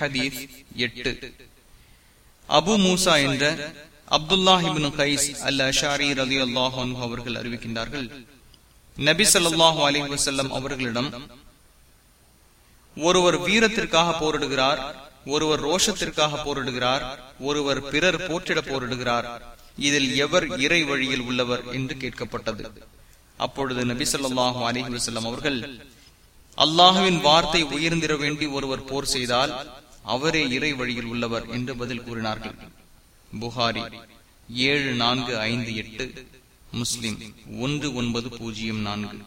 ஹதீஸ் எட்டு. அபு மூசா என்ற அப்துல்லாஹிபின் கைஸ் அல் அஷாரி ரதி அல்லாஹன் அவர்கள் அறிவிக்கின்றார்கள். நபி சொல்லாஹு அலி வசல்லம் அவர்களிடம் ஒருவர் வீரத்திற்காக போரிடுகிறார் ஒருவர் ரோஷத்திற்காக போரிடுகிறார் ஒருவர் பிறர் போற்றிட போரிடுகிறார். இதில் எவர் இறை வழியில் உள்ளவர்? என்று கேட்கப்பட்டது. அப்பொழுது நபி சொல்லாஹு அலஹி வசல்லம் அவர்கள் அல்லாஹுவின் வார்த்தை உயர்ந்திட வேண்டி ஒருவர் போர் செய்தால் அவரே இறை வழியில் உள்ளவர் என்று பதில் கூறினார்கள். புகாரி ஏழு நான்கு ஐந்து எட்டு முஸ்லிம் ஒன்று ஒன்பது பூஜ்ஜியம் நான்கு.